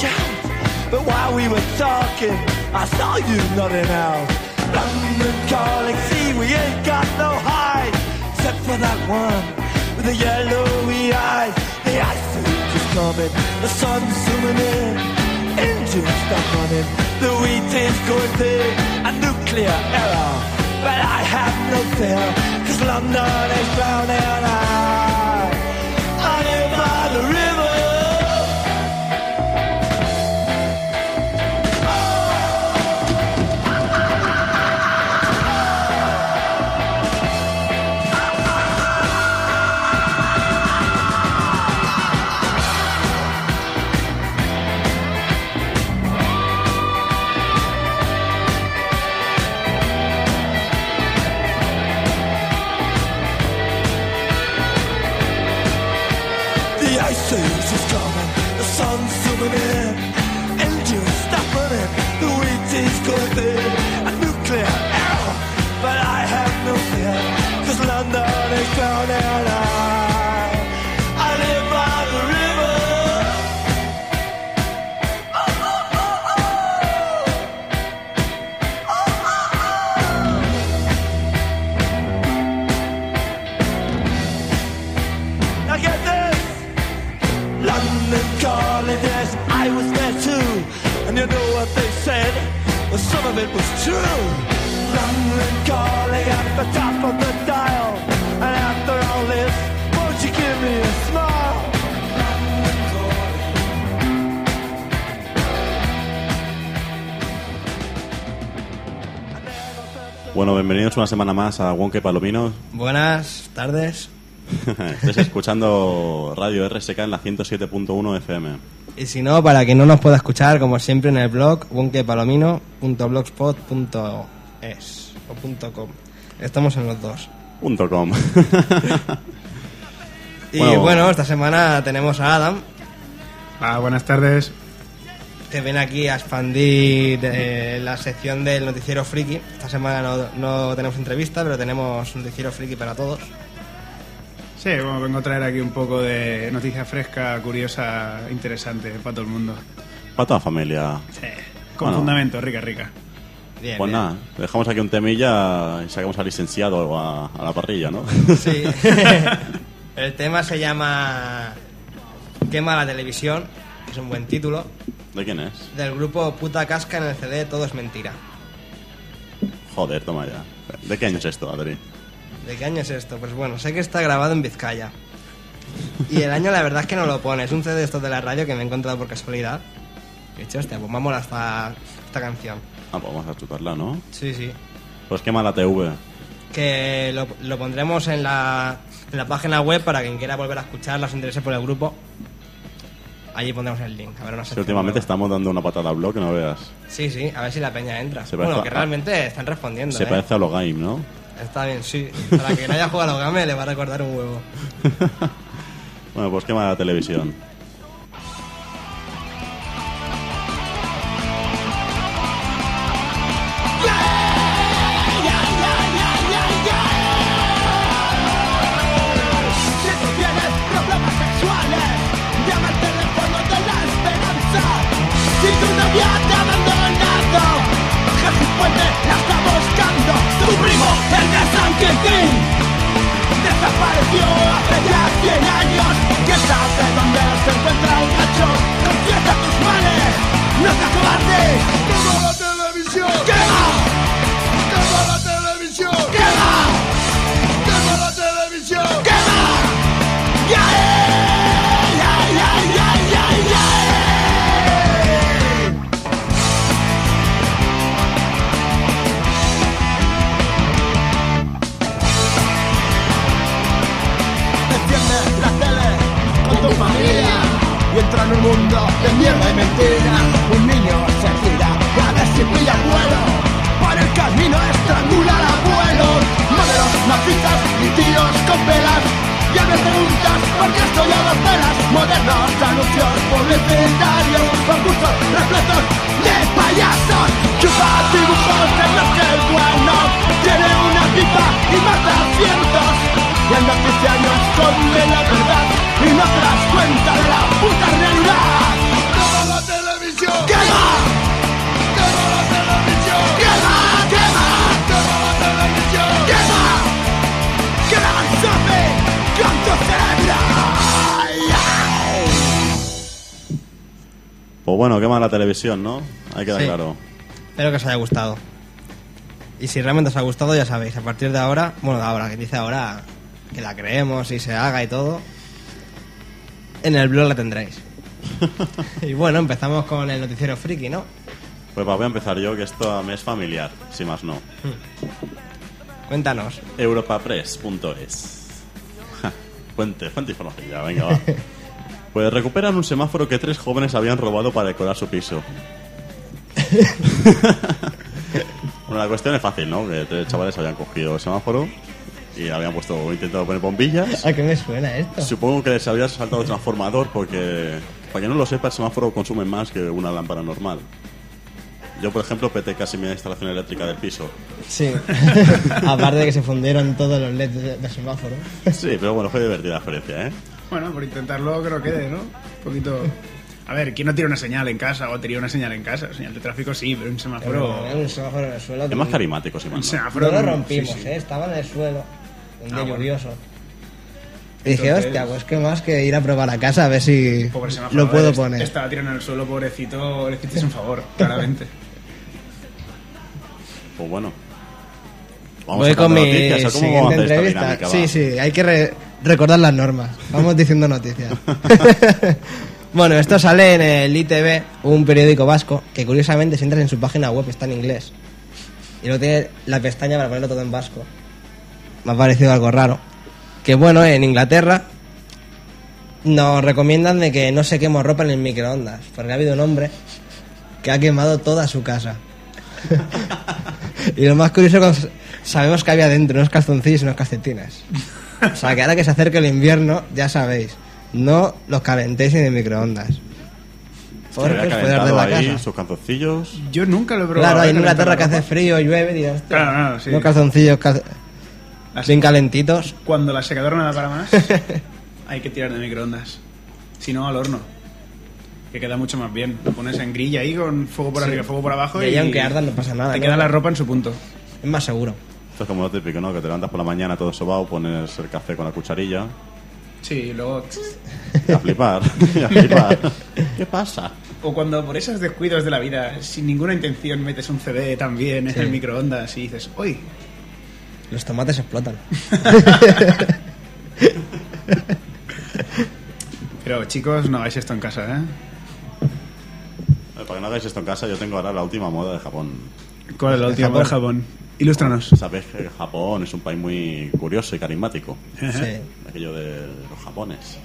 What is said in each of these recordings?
shout. But while we were talking, I saw you nodding out. London calling, see we ain't got no hide, except for that one with the yellowy eyes. The ice age is coming, the sun's zooming in, engines stop running, the wheat is going thin, a nuclear error. But I have no fear, cause London is drowning. I, true. London calling at the top of the dial. And after all this, won't you give me a smile? Bueno, bienvenidos una semana más a Wonke Palominos. Buenas tardes. Estáis escuchando Radio RSK en la 107.1 FM. Y si no, para quien no nos pueda escuchar, como siempre en el blog, bunkepalomino.blogspot.es o punto .com. Estamos en los dos. Punto .com. Y Bueno. bueno, esta semana tenemos a Adam, Ah, buenas tardes. que viene aquí a expandir eh, la sección del noticiero friki. Esta semana no, no tenemos entrevista, pero tenemos noticiero friki para todos. Sí, bueno, vengo a traer aquí un poco de noticia fresca, curiosa, interesante para todo el mundo. Para toda la familia. Sí. Con Bueno. fundamento, rica, rica. Bien, Pues bien. nada, dejamos aquí un temilla y sacamos al licenciado a, a la parrilla, ¿no? Sí. el tema se llama Quema la televisión, que es un buen título. ¿De quién es? Del grupo Puta Casca en el CD Todo es Mentira. Joder, toma ya. ¿De qué año es esto, Adri? ¿De qué año es esto? Pues bueno, sé que está grabado en Vizcaya. Y el año la verdad es que no lo pone. Es un CD de estos de la radio que me he encontrado por casualidad. Y he dicho, hostia, pues vamos a esta, esta canción. Ah, pues vamos a chutarla, ¿no? Sí, sí. Pues quema la TV. Que lo, lo pondremos en la, en la página web para quien quiera volver a escucharla, se interese por el grupo. Allí pondremos el link. A ver, una sección últimamente nueva. estamos dando una patada al blog que no veas. Sí, sí, a ver si la peña entra. Se bueno, parece que a- realmente están respondiendo. Se ¿eh? parece a lo game, ¿no? Está bien, sí. Para quien haya jugado a los game le va a recordar un huevo. Bueno, pues quema la televisión. Desapareció hace bueno, quema la televisión, ¿no? Ahí queda Sí. claro. Espero que os haya gustado. Y si realmente os ha gustado, ya sabéis, a partir de ahora, bueno, de ahora, que dice ahora que la creemos y se haga y todo, en el blog la tendréis. y bueno, empezamos con el noticiero friki, ¿no? Pues va, voy a empezar yo, que esto me es familiar, si más no. Cuéntanos. Europapress.es Ja, Fuente, fuente información ya, venga, va. Pues recuperan un semáforo que tres jóvenes habían robado para decorar su piso. bueno, la cuestión es fácil, ¿no? Que tres chavales habían cogido el semáforo y habían puesto, intentado poner bombillas. ¿A qué me suena esto? Supongo que les había saltado el transformador porque, para que no lo sepa, el semáforo consume más que una lámpara normal. Yo, por ejemplo, peté casi mi instalación eléctrica del piso. Sí. Aparte de que se fundieron todos los LEDs de, de semáforo. Sí, pero bueno, fue divertida la experiencia, ¿eh? Bueno, por intentarlo creo que quede, ¿no? Un poquito... A ver, ¿quién no tiene una señal en casa o tiene una señal en casa? Señal de tráfico sí, pero un semáforo... Pero un semáforo en el suelo. Es más carismático, si Un semáforo... No lo sí, rompimos, sí. ¿eh? Estaba en el suelo. Un día Ah, bueno. lluvioso. Y dije, Entonces- hostia, pues qué más que ir a probar a casa a ver si Pobre semáforo. lo puedo poner. Estaba tirando en el suelo, pobrecito. Le hiciste un favor, claramente. Pues bueno. Vamos Voy con sacando mi noticias, ¿o ¿cómo vamos a siguiente entrevista. dinámica? Sí, Va. sí, hay que re- recordar las normas. Vamos diciendo noticias. bueno, esto sale en el ITV, un periódico vasco, que curiosamente si entras en su página web está en inglés. Y luego tiene la pestaña para ponerlo todo en vasco. Me ha parecido algo raro. Que bueno, en Inglaterra nos recomiendan de que no se queme ropa en el microondas. Porque ha habido un hombre que ha quemado toda su casa. y lo más curioso es que sabemos que había dentro unos calzoncillos y unos calcetines. O sea, que ahora que se acerque el invierno, ya sabéis, no los calentéis en el microondas. Porque os puede arder la ahí casa. sus calzoncillos. Yo nunca lo he probado. Claro, hay ¿eh? en Inglaterra que hace frío, llueve, y hostia, Claro, no, sí. unos calzoncillos cal- Las- bien calentitos. Cuando la secadora no da para más, hay que tirar de microondas. Si no, al horno. Que queda mucho más bien. Lo pones en grilla ahí con fuego por arriba, fuego por abajo Y ahí aunque ardan no pasa nada, Te ¿no? queda la ropa en su punto. Es más seguro. Esto es como lo típico, ¿no? Que te levantas por la mañana todo sobao, pones el café con la cucharilla Sí, y luego... y a flipar. y a flipar. ¿Qué pasa? O cuando por esos descuidos de la vida, sin ninguna intención, metes un CD también en el microondas y dices, ¡Uy! Los tomates explotan. Pero chicos, no hagáis esto en casa, ¿eh? Para que no hagáis esto en casa, yo tengo ahora la última moda de Japón. ¿Cuál es la última de Japón? Ilústranos. Sabéis que Japón es un país muy curioso y carismático. Sí. Aquello de los japones.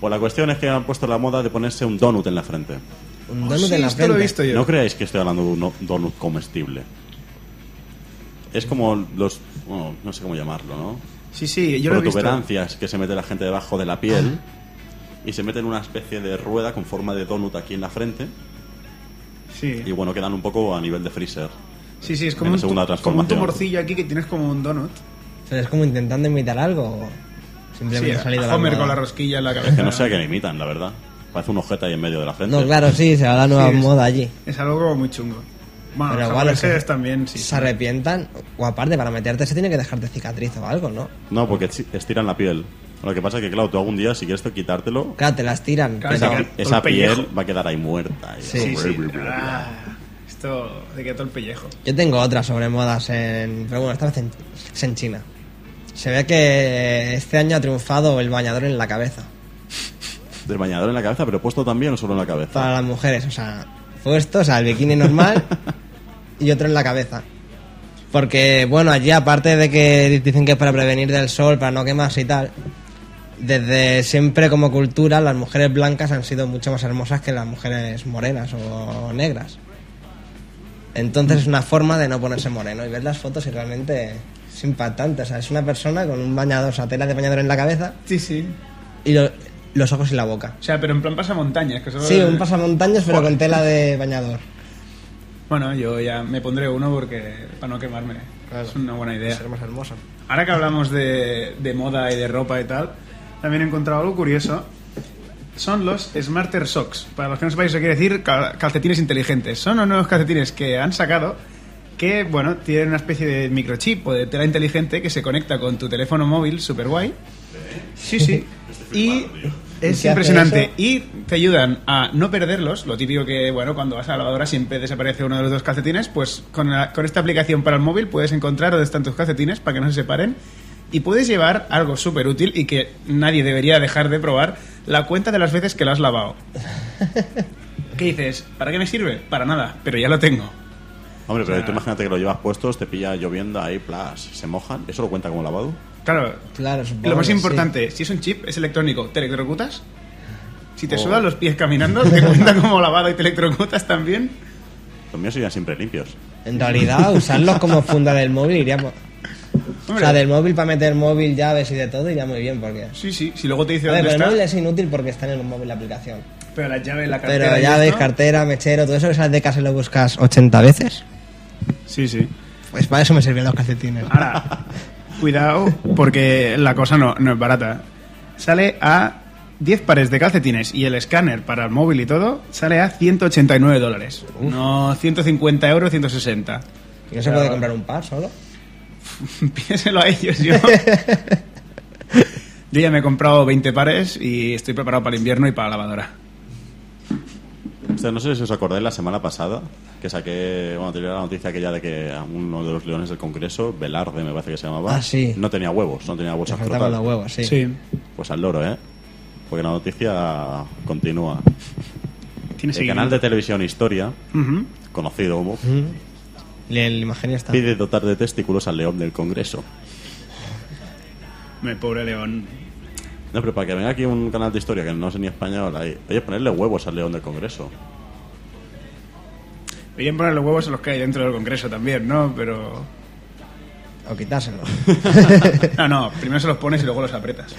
Pues la cuestión es que han puesto la moda de ponerse un donut en la frente. Un Oh, donut sí, en la esto lo he frente. visto yo. No creáis que estoy hablando de un donut comestible. Es como los... bueno, no sé cómo llamarlo, ¿no? Sí, sí, yo lo he visto. protuberancias que se mete la gente debajo de la piel y se meten una especie de rueda con forma de donut aquí en la frente Sí. y bueno, quedan un poco a nivel de freezer. Sí, sí, es como la un, como un tumorcillo aquí que tienes como un donut. Pero es como intentando imitar algo o Sí, simplemente ha salido a la Homer moda? con la rosquilla en la cabeza. Que no sé a qué le imitan, la verdad. Parece un ojete ahí en medio de la frente. No, claro, sí, se va la nueva Sí, es- moda allí. Es algo como muy chungo. Bueno, Pero los igual es japoneses que también, sí. se arrepientan, o aparte, para meterte se tiene que dejarte cicatriz o algo, ¿no? No, porque esti- estiran la piel. Lo que pasa es que, claro, tú algún día, si quieres quitártelo, Claro, te las tiran. Claro, sí, esa, esa piel va a quedar ahí muerta. y- Sí. Sí, sí. Ah, esto queda todo el pellejo. Yo tengo otra sobre modas en... Pero bueno, esta vez en, es en China. Se ve que este año ha triunfado el bañador en la cabeza. Del bañador en la cabeza, pero puesto también o solo en la cabeza. Para las mujeres, o sea, puesto, o sea, el bikini normal y otro en la cabeza. Porque, bueno, allí aparte de que dicen que es para prevenir del sol, para no quemarse y tal, desde siempre como cultura las mujeres blancas han sido mucho más hermosas que las mujeres morenas o negras. Entonces es una forma de no ponerse moreno y ver las fotos y realmente es impactante. O sea, es una persona con un bañador, o sea, tela de bañador en la cabeza Sí, sí. y lo- los ojos y la boca. O sea, pero en plan pasamontañas. Que solo- Sí, un pasamontañas pero con tela de bañador. Bueno, yo ya me pondré uno porque para no quemarme. Claro. Es una buena idea. Ser más hermoso. Ahora que hablamos de, de moda y de ropa y tal, también he encontrado algo curioso. Son los Smarter Socks. Para los que no sepáis, eso quiere decir cal- calcetines inteligentes. Son los nuevos calcetines que han sacado que, bueno, tienen una especie de microchip o de tela inteligente que se conecta con tu teléfono móvil, super guay. Sí, sí. Y ¿Y es impresionante. Y te ayudan a no perderlos. Lo típico que, bueno, cuando vas a la lavadora siempre desaparece uno de los dos calcetines. Pues con, la- con esta aplicación para el móvil puedes encontrar dónde están tus calcetines para que no se separen. Y puedes llevar algo súper útil y que nadie debería dejar de probar: la cuenta de las veces que lo has lavado. ¿Qué dices? ¿Para qué me sirve? Para nada, pero ya lo tengo. Hombre, pero O sea- tú imagínate que lo llevas puestos, te pilla lloviendo ahí, plas, se mojan. ¿Eso lo cuenta como lavado? Claro, Claro, lo más sí. importante: si es un chip, es electrónico, ¿te electrocutas? Si te Oh. sudan los pies caminando, ¿te cuenta como lavado y te electrocutas también? Los míos serían siempre limpios. En realidad, usarlos como funda del móvil iría... mo- O Hombre, sea, del móvil para meter móvil, llaves y de todo iría muy bien porque... Sí, sí, si luego te dice A ver, dónde pero el móvil es inútil porque está en el móvil la aplicación. pero la llave, la cartera... Pero llaves, cartera, mechero, todo eso que sales de casa y lo buscas 80 veces. Sí, sí. Pues para eso me sirven los calcetines. Ahora, cuidado, porque la cosa no, no es barata. Sale a 10 pares de calcetines y el escáner para el móvil y todo, sale a 189 dólares. No 150 euros, 160. ¿Y no se puede comprar un par solo? Pídeselo a ellos, yo. Yo ya me he comprado 20 pares y estoy preparado para el invierno y para la lavadora. No sé si os acordáis la semana pasada que saqué, bueno, tenía la noticia aquella de que a uno de los leones del Congreso, Velarde me parece que se llamaba, Ah, sí. no tenía huevos, no tenía Te bolsa faltaban frontal. los huevos, sí. Pues al loro, ¿eh? Porque la noticia continúa. Tiene El canal de televisión Historia, conocido como, Y el imagen está. pide dotar de testículos al león del Congreso. Me pobre león. No, pero para que venga aquí un canal de historia que no sé ni español, ahí, oye, ponerle huevos al león del Congreso. Deberían poner los huevos a los que hay dentro del Congreso también, ¿no? Pero... O quitárselo. No, no, primero se los pones y luego los apretas.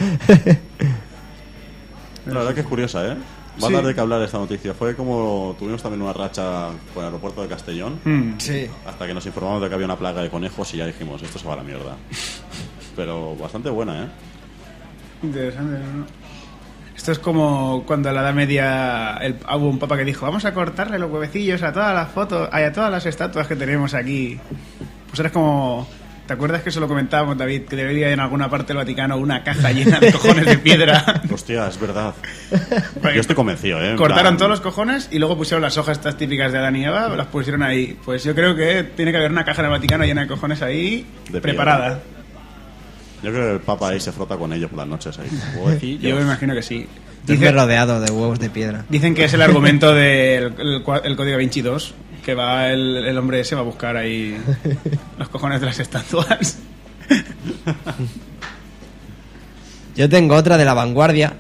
La verdad que es curiosa, ¿eh? Va Sí. a dar de qué hablar esta noticia. Fue como tuvimos también una racha con el aeropuerto de Castellón, Mm. Sí. hasta que nos informamos de que había una plaga de conejos y ya dijimos, esto se va a la mierda. Pero bastante buena, ¿eh? Interesante, ¿no? Esto es como cuando a la Edad Media el, hubo un papa que dijo, vamos a cortarle los huevecillos a todas las fotos, a todas las estatuas que tenemos aquí. Pues eres como... ¿Te acuerdas que eso lo comentábamos, David? Que debería en alguna parte del Vaticano una caja llena de cojones de piedra. Hostia, es verdad. Yo estoy convencido, ¿eh? Cortaron plan, todos los cojones y luego pusieron las hojas estas típicas de Adán y Eva, las pusieron ahí. Pues yo creo que tiene que haber una caja en el Vaticano llena de cojones ahí, De preparada. Yo creo que el Papa ahí se frota con ellos por las noches ahí. Yo me imagino que sí. Dice rodeado de huevos de piedra. Dicen que es el argumento del el, código Vinci 2, que va el, el hombre ese va a buscar ahí los cojones de las estatuas. Yo tengo otra de la vanguardia.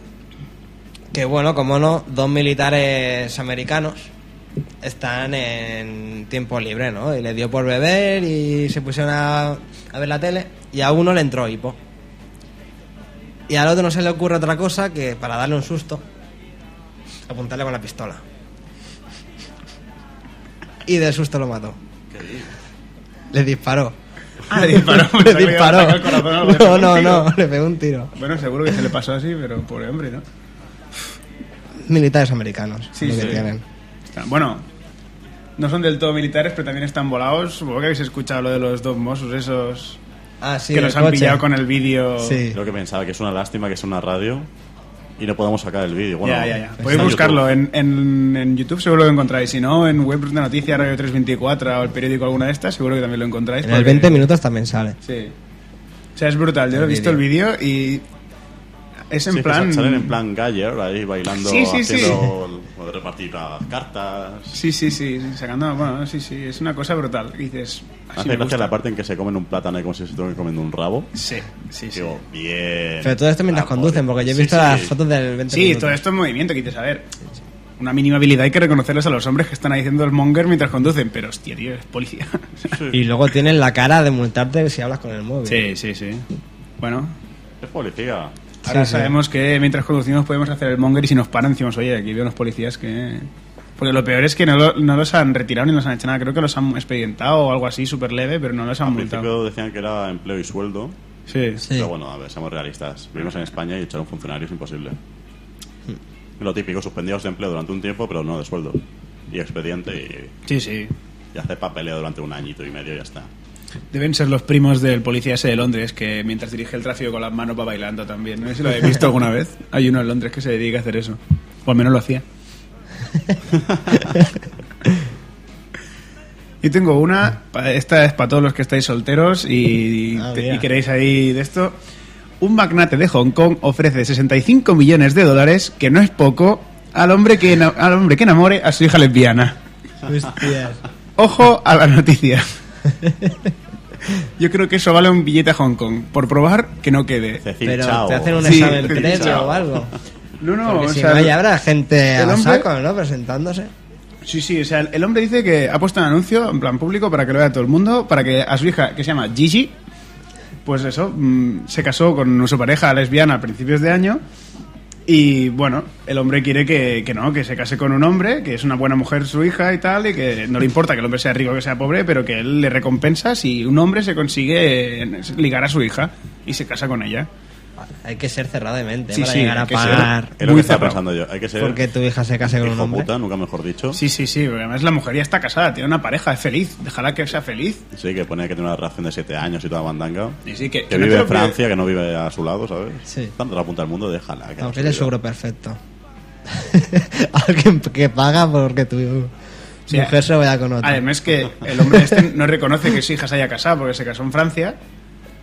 Que bueno, como no, dos militares americanos están en tiempo libre, ¿no? Y les dio por beber y se pusieron a, a ver la tele y a uno le entró hipo. Y al otro no se le ocurre otra cosa que para darle un susto, apuntarle con la pistola. Y del susto lo mató. Le disparó. Ah, le disparó. le disparó. corazón le No, no, no, le pegó un tiro. Bueno, seguro que se le pasó así, pero pobre hombre, ¿no? Militares americanos, Sí, lo que sí. tienen. Está- Bueno, no son del todo militares, pero también están volados. Supongo que habéis escuchado lo de los dos Mossos esos Ah, sí, que los han coche. pillado con el vídeo. Sí. Creo que pensaba que es una lástima que es una radio y no podamos sacar el vídeo. Bueno, ya, ya, ya. Podéis buscarlo en, en, en YouTube, seguro lo encontráis. Si no, en web de noticias, Radio 324 o el periódico alguna de estas, seguro que también lo encontráis. En el porque- 20 minutos también sale. Sí. O sea, es brutal. Yo El he visto el vídeo y Es en Sí, que plan... Salen en plan Galler, ahí bailando, Sí, sí, sí. haciendo de repartir las cartas. Sí, sí, sí, sacando... Bueno, sí, sí, es una cosa brutal. Y dices... Así hace gracia la parte en que se comen un plátano y como si se estuvieran comiendo un rabo. Sí, sí, sí. Digo, bien. Pero todo esto mientras Ah, conducen, porque yo he Sí, visto sí. las fotos del 20 Sí, minutos. todo esto en movimiento, que dices, a ver, una mínima habilidad hay que reconocerles a los hombres que están ahí haciendo el monger mientras conducen, pero hostia, tío, es policía. Y luego tienen la cara de multarte si hablas con el móvil. sí, sí, sí. Bueno, Es policía. Ahora sí. sabemos que mientras conducimos podemos hacer el monger y si nos paran decimos, oye, aquí veo unos policías que... Porque lo peor es que no, lo- no los han retirado ni los han hecho nada, creo que los han expedientado o algo así súper leve, pero no los han Al multado. principio decían que era empleo y sueldo. Sí. Sí. Pero bueno, a ver, seamos realistas. Vivimos en España y echar a un funcionario es imposible. Lo típico, suspendidos de empleo durante un tiempo, pero no de sueldo. Y expediente y, Sí, sí. y hacer papeleo durante un añito y medio y ya está. Deben ser los primos del policía ese de Londres que mientras dirige el tráfico con las manos va bailando también. No sé si lo habéis visto alguna vez. Hay uno en Londres que se dedica a hacer eso. O al menos lo hacía. Yo tengo una, esta es para todos los que estáis solteros y, Ah, te- y queréis ahí de esto. Un magnate de Hong Kong ofrece 65 millones de dólares, que no es poco, al hombre que, al hombre que enamore a su hija lesbiana. Hostias. Ojo a la noticia. Yo creo que eso vale un billete a Hong Kong. Por probar que no quede. Cecil Pero Chao. te hacen un Sí, examen sí, previo o algo. No, no, Porque o si sea, no, ya habrá gente a hombre- saco, ¿no? Presentándose. Sí, sí, o sea, el- el hombre dice que ha puesto un anuncio en plan público para que lo vea todo el mundo, para que a su hija, que se llama Gigi, pues eso, mm, se casó con su pareja lesbiana a principios de año y bueno, el hombre quiere que, que no, que se case con un hombre, que es una buena mujer su hija y tal, y que no le importa que el hombre sea rico o que sea pobre, pero que él le recompensa si un hombre se consigue ligar a su hija y se casa con ella. Hay que ser cerrado de mente Sí, para sí, llegar a que ser- pagar Es lo Muy que estaba pensando yo. Hay que ser porque tu hija se case con un hombre. puta, nunca mejor dicho. Sí, sí, sí, porque además la mujer ya está casada, tiene una pareja, es feliz, déjala que sea feliz. Sí, que pone que tiene una relación de 7 años y toda bandanga. Y sí, que, Que que no vive en Francia, que no vive a su lado, ¿sabes? Sí. Tanto la punta del mundo, déjala. que Aunque su es el vida. suegro perfecto. Alguien que paga porque tu Sí, mujer se vaya con otro. Además que el hombre este no reconoce que su hija se haya casado porque se casó en Francia.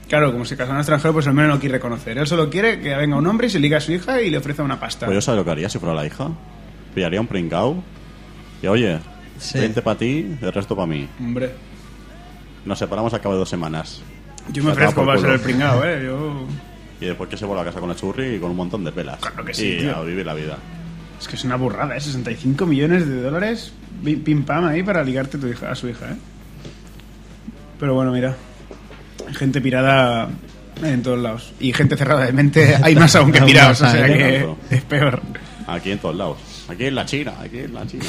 Claro, como se casó en el extranjero, pues el hombre no quiere reconocer. Él solo quiere que venga un hombre y se liga a su hija y le ofrece una pasta. Pues yo sabes lo que haría si fuera la hija. Pillaría un pringao. Y oye, Sí. 20 para ti, el resto para mí. Hombre, Nos separamos a cabo de dos semanas. yo me Se acaba ofrezco por para ser culo. el pringao, ¿eh? Yo... Y después que se vuelva a casa con el churri y con un montón de pelas. Claro que sí, Y tío. a vivir la vida. Es que es una burrada, ¿eh? 65 millones de dólares, pi- pim pam ahí para ligarte tu hija, a su hija, ¿eh? Pero bueno, mira. Gente pirada en todos lados. Y gente cerrada de mente hay más aún que pirados, o sea que es peor. Aquí en todos lados. Aquí en la China, aquí en la China.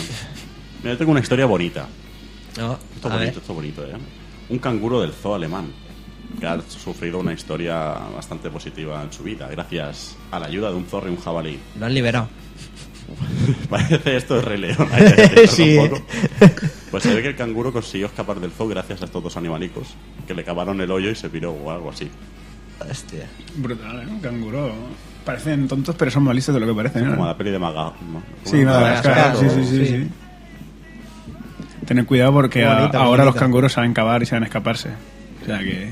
Mira, yo tengo una historia bonita. No, Esto a bonito, ver. esto bonito, ¿eh? Un canguro del zoo alemán que ha sufrido una historia bastante positiva en su vida gracias a la ayuda de un zorro y un jabalí. Lo han liberado. Parece esto de Rey León. Sí. un poco. Pues se ve que el canguro consiguió escapar del zoo gracias a estos dos animalicos que le cavaron el hoyo y se piró o algo así. Hostia. Brutal, ¿eh? Un canguro. Parecen tontos, pero son más listos de lo que parecen, ¿eh? Como la peli de Maga. ¿no? Sí, Madagascar, Madagascar, sí, sí, sí, sí. sí. Tened cuidado porque a- ahora los canguros saben cavar y saben escaparse. O sea que...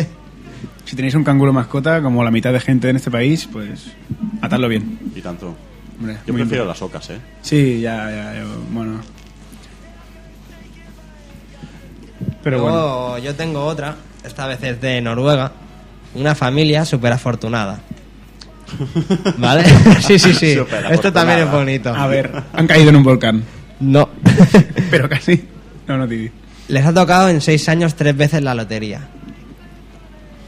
si tenéis un canguro mascota, como la mitad de gente en este país, pues atadlo bien. Y tanto. Hombre, Yo prefiero importante. las ocas, ¿eh? Sí, ya, ya, ya, bueno. Pero Luego, bueno. yo tengo otra, esta vez es de Noruega, una familia súper afortunada. ¿Vale? sí, sí, sí. Esto también es bonito. A ver, han caído en un volcán. No. Pero casi. No, no, Titi. Les ha tocado en seis años tres veces la lotería.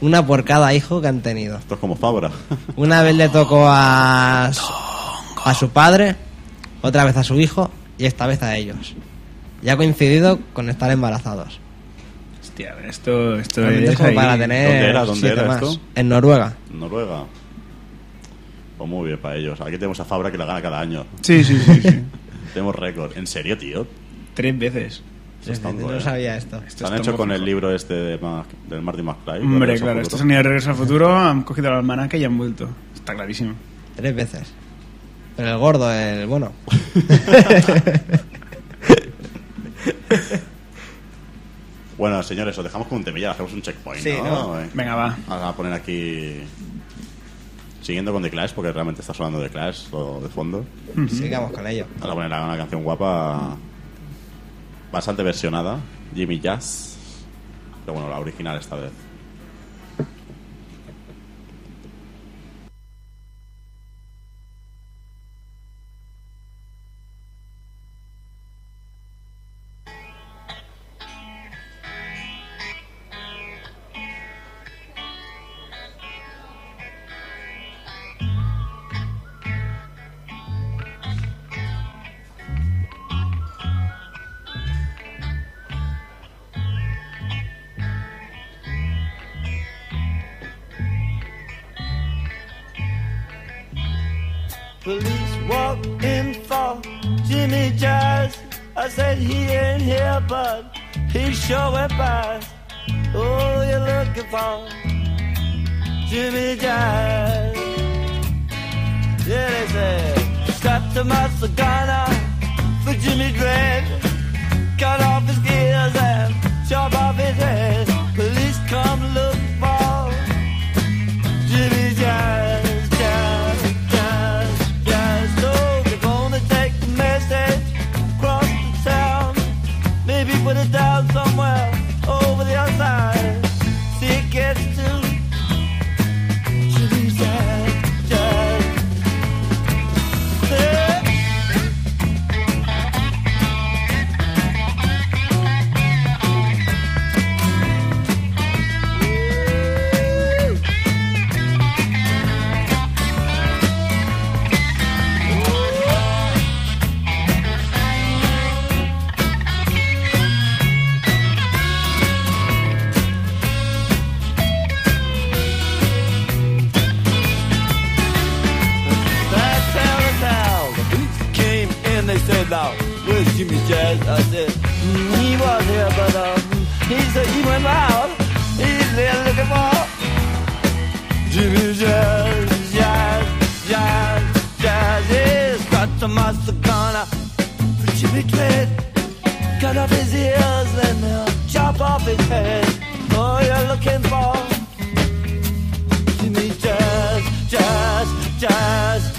Una por cada hijo que han tenido. Esto es como Fabra. Una vez le tocó a, su- a su padre, otra vez a su hijo y esta vez a ellos. Y ha coincidido con estar embarazados. Hostia, a ver, esto, esto Realmente es es como ahí. para tener ¿Dónde era? ¿Dónde siete era más. esto? En Noruega. Noruega. Pues muy bien para ellos. Aquí tenemos a Fabra que la gana cada año. Sí, sí, sí, sí. Tenemos récord. ¿En serio, tío? Tres veces. Eso es tonto, no ¿eh? sabía esto. Esto Se han hecho con el libro este de Mac- del Marty McFly. Hombre, claro, estos han ido de regreso al futuro, han cogido la almanaque y han vuelto. Está clarísimo. Tres veces. Pero el gordo, el bueno. Bueno, señores, os dejamos con un temilla, hacemos un checkpoint, Sí, ¿no? ¿no? Eh, Venga, va. Vamos a poner aquí Siguiendo con The Clash, porque realmente está sonando The Clash todo de fondo. Sigamos con ello. Ahora poner una canción guapa, bastante versionada, Jimmy Jazz. Pero bueno, la original esta vez. Police walk in for Jimmy Jazz. I said he ain't here, but he sure went past. Oh, you're looking for Jimmy Jazz. Yeah, they said, strapped to my cigar for Jimmy Dread. Cut off his gears and chop off his head. Police come look Master gunner for Jimmy Dread. Cut off his ears and uh, chop off his head. Oh, you're looking for Jimmy Jazz, Jazz, Jazz.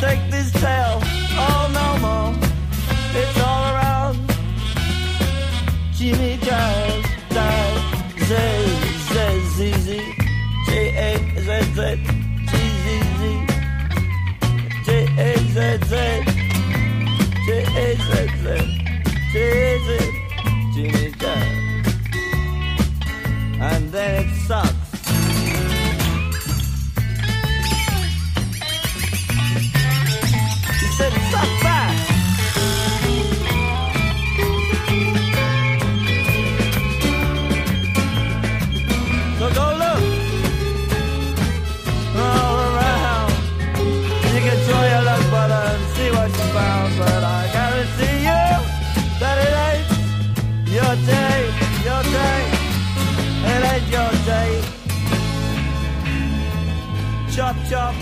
Take this tail. Chop, chop.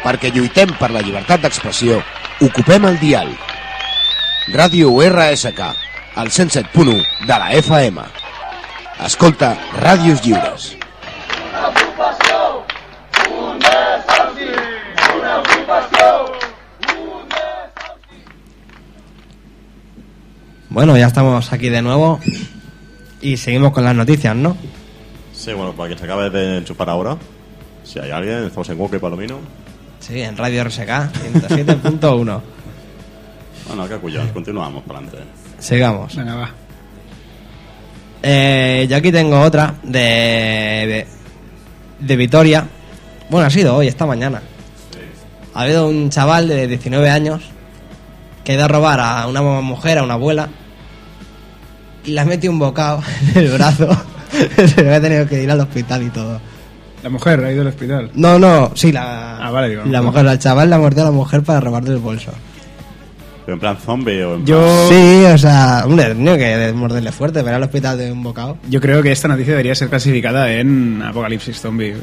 Perquè lluitem per la llibertat d'expressió, ocupem el dial. Ràdio RSK, al 107.1 de la FM. Escolta Ràdios Lliures. Bueno, ya estamos aquí de nuevo y seguimos con las noticias, ¿no? Sí, bueno, para que se acabe de enchufar ahora. Si hay alguien, estamos en Woke y Palomino. Sí, en Radio RSK 107.1. Bueno, qué cuyos, continuamos para adelante. Sigamos. Venga, va. Eh, yo aquí tengo otra de, de, de Vitoria, Bueno, ha sido hoy, esta mañana. Ha habido un chaval de 19 años que ha ido a robar a una mujer, a una abuela, y le ha metido un bocado en el brazo. Se le ha tenido que ir al hospital y todo. La mujer ha ido al hospital. No, no, sí, la, Ah, vale, digo. la mujer, el chaval le ha mordido a la mujer para robarle el bolso. Pero en plan zombie o en Yo, Sí, o sea, hombre, no que morderle fuerte, pero al hospital de un bocado. yo creo que esta noticia debería ser clasificada en Apocalipsis Zombie.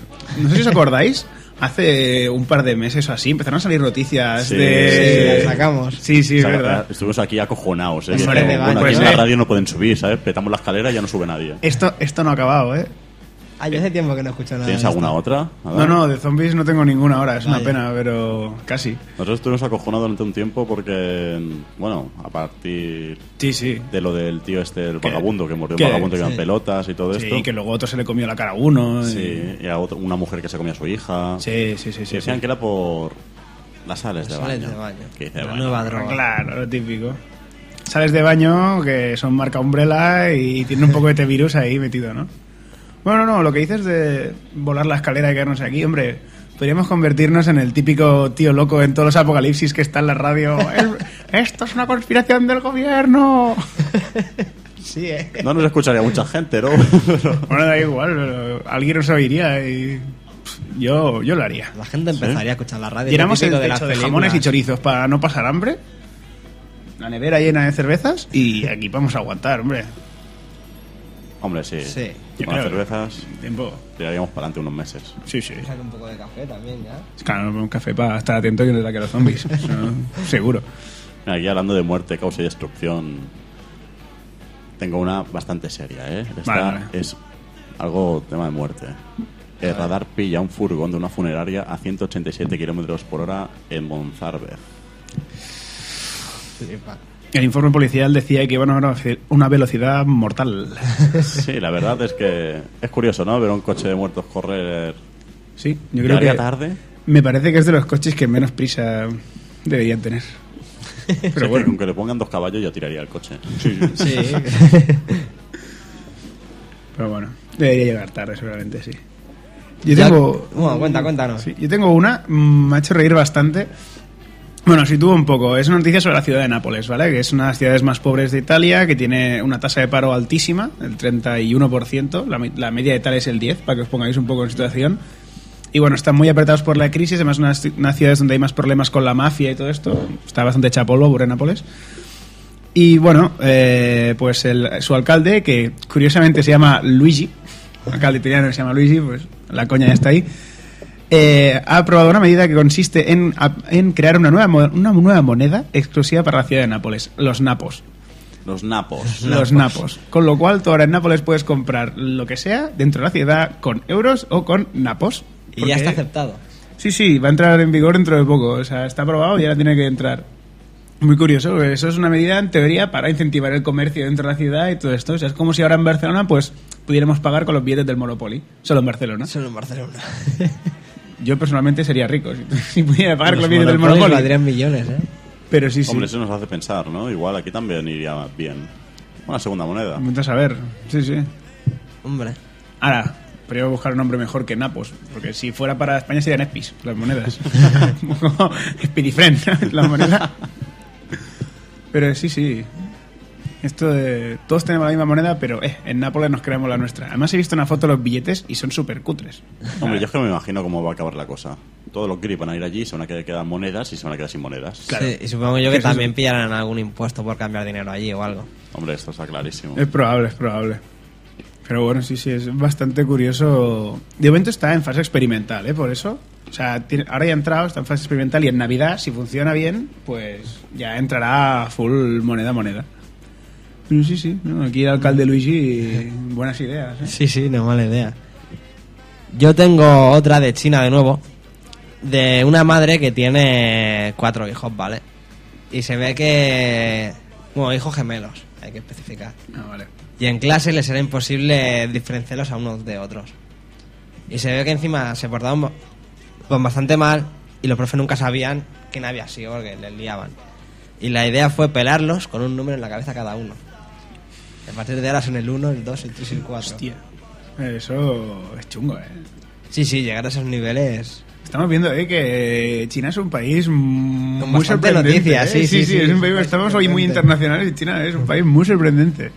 No sé si os acordáis, hace un par de meses o así empezaron a salir noticias Sí, de... Sí, la sacamos. Sí, sí, O es verdad. Estuvimos aquí acojonados, ¿eh? Hombre, bueno, aquí Pues, en la eh. radio no pueden subir, ¿sabes? Petamos la escalera y ya no sube nadie. Esto, esto no ha acabado, ¿eh? Ah, yo hace tiempo que no escucho nada. ¿Tienes de alguna esto. otra? No, no, de zombies no tengo ninguna ahora, es una pena, pero casi. Nosotros estuvimos acojonados durante un tiempo porque, bueno, a partir Sí, sí. de lo del tío este, el vagabundo, que murió que- un vagabundo que iba en sí. pelotas y todo Sí, esto. que luego otro se le comió la cara a uno. y- Sí, y a otro- una mujer que se comía a su hija. Sí, sí, sí, sí. Que decían sí. que era por las sales de Las sales baño. de baño. Que dice, La nueva droga. Claro, lo típico. Sales de baño que son marca Umbrella y tiene un poco de T-virus ahí metido, ¿no? Bueno, no, lo que dices de volar la escalera y quedarnos aquí, hombre, podríamos convertirnos en el típico tío loco en todos los apocalipsis que está en la radio. "El- Esto es una conspiración del gobierno. Sí, eh. No nos escucharía mucha gente, ¿no? Bueno, da igual, pero alguien nos oiría y yo, yo lo haría. La gente empezaría a escuchar la radio. Llenamos el techo de, las películas. jamones y chorizos para no pasar hambre. La nevera llena de cervezas y aquí vamos a aguantar, hombre. Hombre, sí. Sí. Las creo- cervezas Tiempo. tiraríamos para adelante unos meses. Sí, sí. Saca un poco de café también, ya. Claro, un café para estar atento y no le ataque a los zombies. Eso, seguro. Mira, Aquí hablando de muerte, causa y destrucción, tengo una bastante seria, ¿eh? Esta Vale, vale. es algo tema de muerte. El radar pilla un furgón de una funeraria a 187 kilómetros por hora en Monzarbe. Flipa. El informe policial decía que iban a una veloci- una velocidad mortal. Sí, la verdad es que es curioso, ¿no? Ver un coche de muertos correr. Sí, yo creo ¿Llegaría que tarde? me parece que es de los coches que menos prisa deberían tener. Pero bueno, con que le pongan dos caballos ya tiraría el coche. Sí. pero bueno, debería llegar tarde seguramente, sí. Yo Ya- tengo Bueno, cuenta, cuéntanos. Sí, yo tengo una, mm, me ha hecho reír bastante. Bueno, sitúo un poco. Es una noticia sobre la ciudad de Nápoles, ¿vale? Que es una de las ciudades más pobres de Italia, que tiene una tasa de paro altísima, el 31%. La, la media de tal es el 10%, para que os pongáis un poco en situación. Y bueno, están muy apretados por la crisis, además una, una ciudades donde hay más problemas con la mafia y todo esto. Está bastante chapolvo por Nápoles. Y bueno, eh, pues su alcalde, que curiosamente se llama Luigi, alcalde italiano se llama Luigi, pues la coña ya está ahí, eh, ha aprobado una medida que consiste en, en crear una nueva, una nueva moneda exclusiva para la ciudad de Nápoles, los napos. Los napos. Los napos. Con lo cual, tú ahora en Nápoles puedes comprar lo que sea dentro de la ciudad con euros o con napos. Y ya está aceptado. Sí, sí, va a entrar en vigor dentro de poco. O sea, está aprobado y ahora tiene que entrar. Muy curioso, porque eso es una medida en teoría para incentivar el comercio dentro de la ciudad y todo esto. O sea, es como si ahora en Barcelona pues pudiéramos pagar con los billetes del Monopoly. Solo en Barcelona. Solo en Barcelona. Yo personalmente sería rico si, si pudiera pagar con los Los billetes del Monopoly. valdrían millones, ¿eh? Pero sí, sí. Hombre, eso nos hace pensar, ¿no? Igual aquí también iría bien. Una segunda moneda. Vamos a saber. Sí, sí. Hombre. Ahora, podría buscar un nombre mejor que Napos, porque si fuera para España serían Espis, las monedas. Como Spidifriend, la moneda. Pero sí, sí. Esto de. Todos tenemos la misma moneda, pero eh, en Nápoles nos creamos la nuestra. Además, he visto una foto de los billetes y son súper cutres. Hombre, yo es que no me imagino cómo va a acabar la cosa. Todos los guiris van a ir allí, se van a quedar monedas y se van a quedar sin monedas. Claro. Sí, y supongo yo ¿Qué que es también pillarán algún impuesto por cambiar dinero allí o algo. Hombre, esto está clarísimo. Es probable, es probable. Pero bueno, sí, sí, es bastante curioso. De momento está en fase experimental, ¿eh? Por eso. O sea, tiene- ahora ya ha entrado, está en fase experimental y en Navidad, si funciona bien, pues ya entrará full moneda a moneda. Sí, sí, ¿no? aquí el alcalde Luigi, buenas ideas. ¿eh? Sí, sí, no mala idea. Yo tengo otra de China de nuevo, de una madre que tiene cuatro hijos, ¿vale? Y se ve que... Bueno, hijos gemelos, hay que especificar. Ah, vale. Y en clase les era imposible diferenciarlos a unos de otros. Y se ve que encima se portaban ba- pues bastante mal y los profes nunca sabían quién había sido porque les liaban. Y la idea fue pelarlos con un número en la cabeza cada uno. A partir de ahora son el 1, el 2, el 3 y el 4. Hostia. Eso es chungo, ¿eh? Sí, sí, llegar a esos niveles. Estamos viendo eh, que China es un país muy bastante sorprendente. noticias, eh. sí, sí, sí, es un sí, país- muy estamos hoy muy internacionales y China es un país muy sorprendente.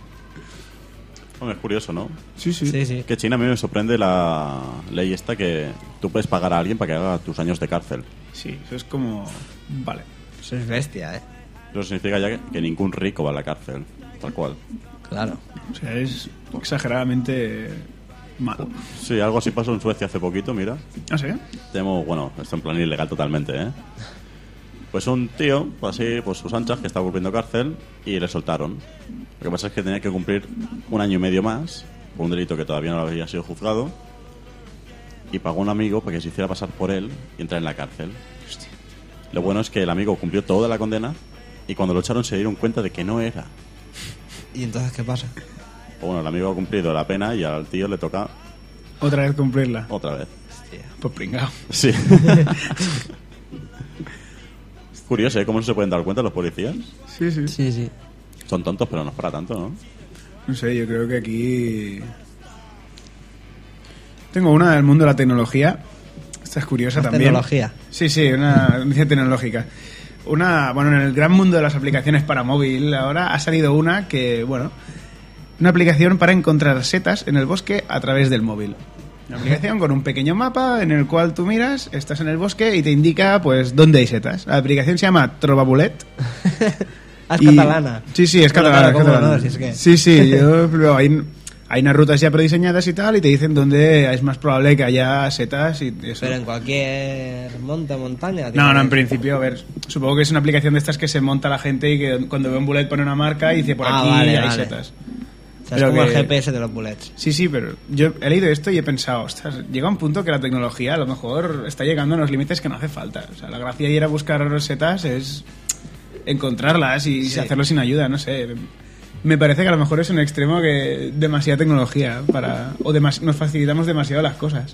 Hombre, es curioso, ¿no? Sí, sí. Sí, sí. Que China a mí me sorprende la ley esta que tú puedes pagar a alguien para que haga tus años de cárcel. Sí, eso es como... Vale. Eso es bestia, ¿eh? Eso significa ya que, que ningún rico va a la cárcel, tal cual. Claro. O sea, es exageradamente malo. Sí, algo así pasó en Suecia hace poquito, mira. ¿Ah, sí? Tenemos, bueno, esto en plan ilegal totalmente, ¿eh? Pues un tío, pues así, pues sus anchas, que estaba cumpliendo cárcel y le soltaron. Lo que pasa es que tenía que cumplir un año y medio más por un delito que todavía no había sido juzgado y pagó a un amigo para que se hiciera pasar por él y entrar en la cárcel. Lo bueno es que el amigo cumplió toda la condena y cuando lo echaron se dieron cuenta de que no era. ¿Y entonces qué pasa? Pues bueno, el amigo ha cumplido la pena y al tío le toca Otra vez cumplirla. otra vez. Pues pringao. Sí. Es Curioso, ¿eh? ¿Cómo no se pueden dar cuenta los policías? Sí, sí. Sí, sí. Son tontos, pero no es para tanto, ¿no? No sé, yo creo que aquí... Tengo una del mundo de la tecnología. Esta es curiosa ¿Más también. tecnología? Sí, sí, una noticia tecnológica. Una, bueno, en el gran mundo de las aplicaciones para móvil ahora ha salido una que, bueno, una aplicación para encontrar setas en el bosque a través del móvil. Una aplicación con un pequeño mapa en el cual tú miras, estás en el bosque y te indica, pues, dónde hay setas. La aplicación se llama Trovabulet. Ah, es Y- catalana. Sí, sí, es catalana. claro, es cómo catalana. no, si es que- Sí, sí, yo, hay, unas rutas ya prediseñadas y tal, y te dicen dónde es más probable que haya setas y eso. Pero en cualquier monte, montaña. No, no, en principio, a ver, supongo que es una aplicación de estas que se monta la gente y que cuando ve un bullet pone una marca y dice por Ah, aquí vale, hay vale. setas. O sea, es como el que- GPS de los bullets. Sí, sí, pero yo he leído esto y he pensado, ostras, llega un punto que la tecnología a lo mejor está llegando a unos límites que no hace falta. O sea, la gracia de ir a buscar setas es encontrarlas y Sí. hacerlo sin ayuda, no sé. Me parece que a lo mejor es un extremo que demasiada tecnología para o demas- nos facilitamos demasiado las cosas.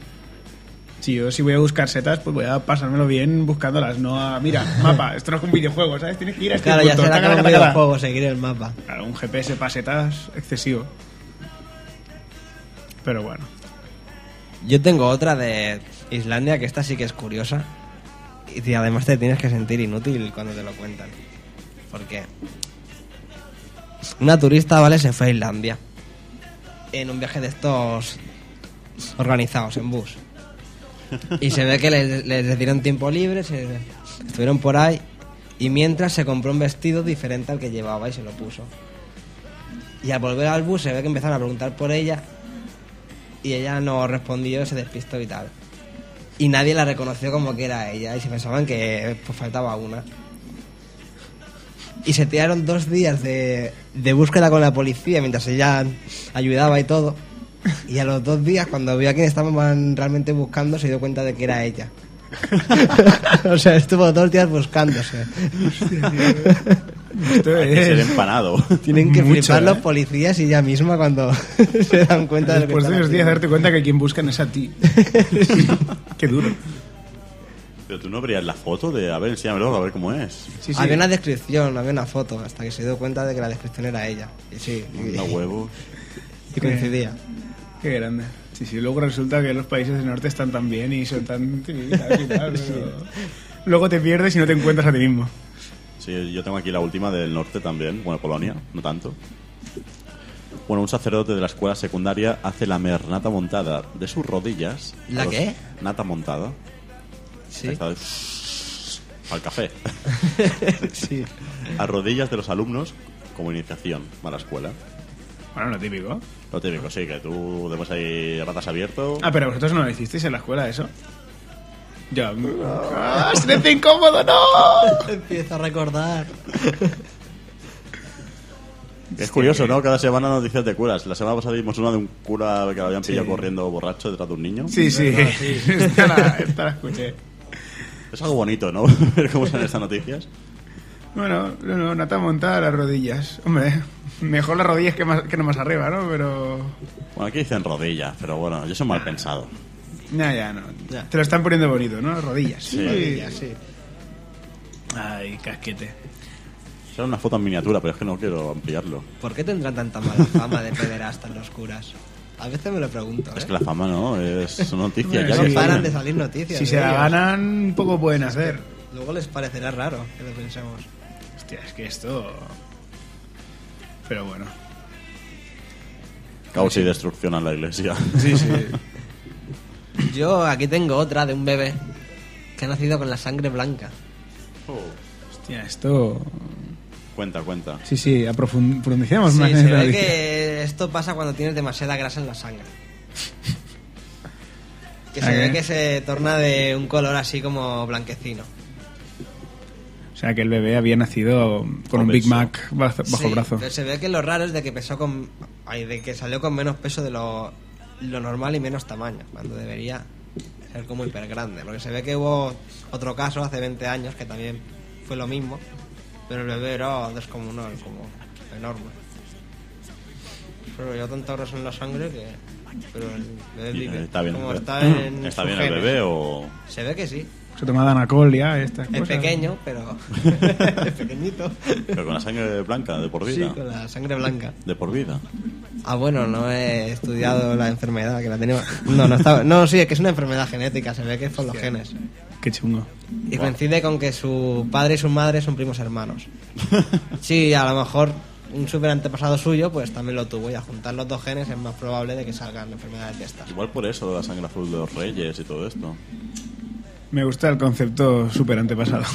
Si yo si voy a buscar setas, pues voy a pasármelo bien buscándolas, no a, mira, mapa, esto no es un videojuego, ¿sabes? Tienes que ir a este Claro, ya punto, será taca, un videojuego seguir el mapa. Claro, un GPS para setas excesivo. Pero bueno. Yo tengo otra de Islandia que esta sí que es curiosa. Y además te tienes que sentir inútil cuando te lo cuentan. Porque una turista, ¿vale? Se fue a Islandia. En un viaje de estos organizados, en bus. Y se ve que les, les dieron tiempo libre, se, estuvieron por ahí. Y mientras se compró un vestido diferente al que llevaba y se lo puso. Y al volver al bus se ve que empezaron a preguntar por ella y ella no respondió, se despistó y tal. Y nadie la reconoció como que era ella y se pensaban que pues, faltaba una. Y se tiraron dos días de, de búsqueda con la policía mientras ella ayudaba y todo. Y a los dos días, cuando vio a quien estaban realmente buscando, se dio cuenta de que era ella. o sea, estuvo dos días buscándose. Esto Hay que ser empanado. Tienen que Mucho, flipar ¿eh? los policías y ella misma cuando se dan cuenta de lo que Después de unos días darte cuenta que quien buscan es a ti. Qué duro. Pero tú no verías la foto de, a ver, enséñamelo, a ver cómo es. Sí, sí. Había una descripción, había una foto, hasta que se dio cuenta de que la descripción era ella. Y sí, y, No huevos. y coincidía. Qué grande. Sí, sí, luego resulta que los países del norte están tan bien y son tan civilizados y tal, pero Luego te pierdes y no te encuentras a ti mismo. Sí, yo tengo aquí la última del norte también, bueno, Polonia, no tanto. Bueno, un sacerdote de la escuela secundaria hace la mernata montada de sus rodillas. ¿La qué? Nata montada. Sí. Al café. sí. A rodillas de los alumnos como iniciación a la escuela. Bueno, lo típico. Lo típico, sí, que tú después ahí ratas abierto. Ah, pero vosotros no lo hicisteis en la escuela, eso. Yo. ¡Ah, silencio incómodo, no! Empieza a recordar. Es curioso, ¿no? Cada semana noticias de curas. La semana pasada vimos una de un cura que lo habían pillado corriendo borracho detrás de un niño. Sí, sí. Esta, la, esta la escuché. Es algo bonito, ¿no? Ver cómo son estas noticias. Bueno, no, no, nata montada a las rodillas. Hombre, mejor las rodillas que, más, que no más arriba, ¿no? Pero. Bueno, aquí dicen rodillas, pero bueno, yo soy mal pensado. Ya, ya, no. Ya. Te lo están poniendo bonito, ¿no? Rodillas. Sí. Rodillas, sí. Ay, casquete. Será una foto en miniatura, pero es que no quiero ampliarlo. ¿Por qué tendrán tanta mala fama de pederastas los curas? A veces me lo pregunto. ¿eh? Es que la fama no, es noticia. Bueno, ya que no paran de salir noticias. Si de se la ganan, poco pueden hacer. Luego les parecerá raro que lo pensemos. Hostia, es que esto... Pero bueno. Caos y destrucción a la iglesia. Sí, sí. Yo aquí tengo otra de un bebé que ha nacido con la sangre blanca. Hostia, esto... Cuenta, cuenta. Sí, sí, aprofund- profundicemos Sí, más en se ve que esto pasa cuando tienes demasiada grasa en la sangre. Que se ve que se torna de un color así como blanquecino. O sea, que el bebé había nacido con un Big. Mac bajo, bajo Sí, el brazo. pero se ve que lo raro es de que pesó con. ay, de que salió con menos peso de lo, lo normal y menos tamaño, cuando debería ser como hiper grande. Porque se ve que hubo otro caso hace 20 años que también fue lo mismo, pero el bebé era descomunal, como enorme. Pero yo tanto grasa en la sangre que. Pero el bebé vive. ¿Está bien, como el, está en ¿Está bien el bebé o...? Se ve que sí. Se toma Danacol ya, estas Es cosas. pequeño, pero. es pequeñito. Pero con la sangre blanca, de por Sí, vida. con la sangre blanca. De por vida. Ah, bueno, no he estudiado la enfermedad que la tenemos. No, no estaba. No, sí, es que es una enfermedad genética, se ve que es por los genes. Qué chungo. Y coincide con que su padre y su madre son primos hermanos. Sí, a lo mejor un super antepasado suyo, pues también lo tuvo. Y a juntar los dos genes es más probable de que salgan enfermedades de estas. Igual por eso de la sangre azul de los reyes y todo esto. Me gusta el concepto súper antepasado.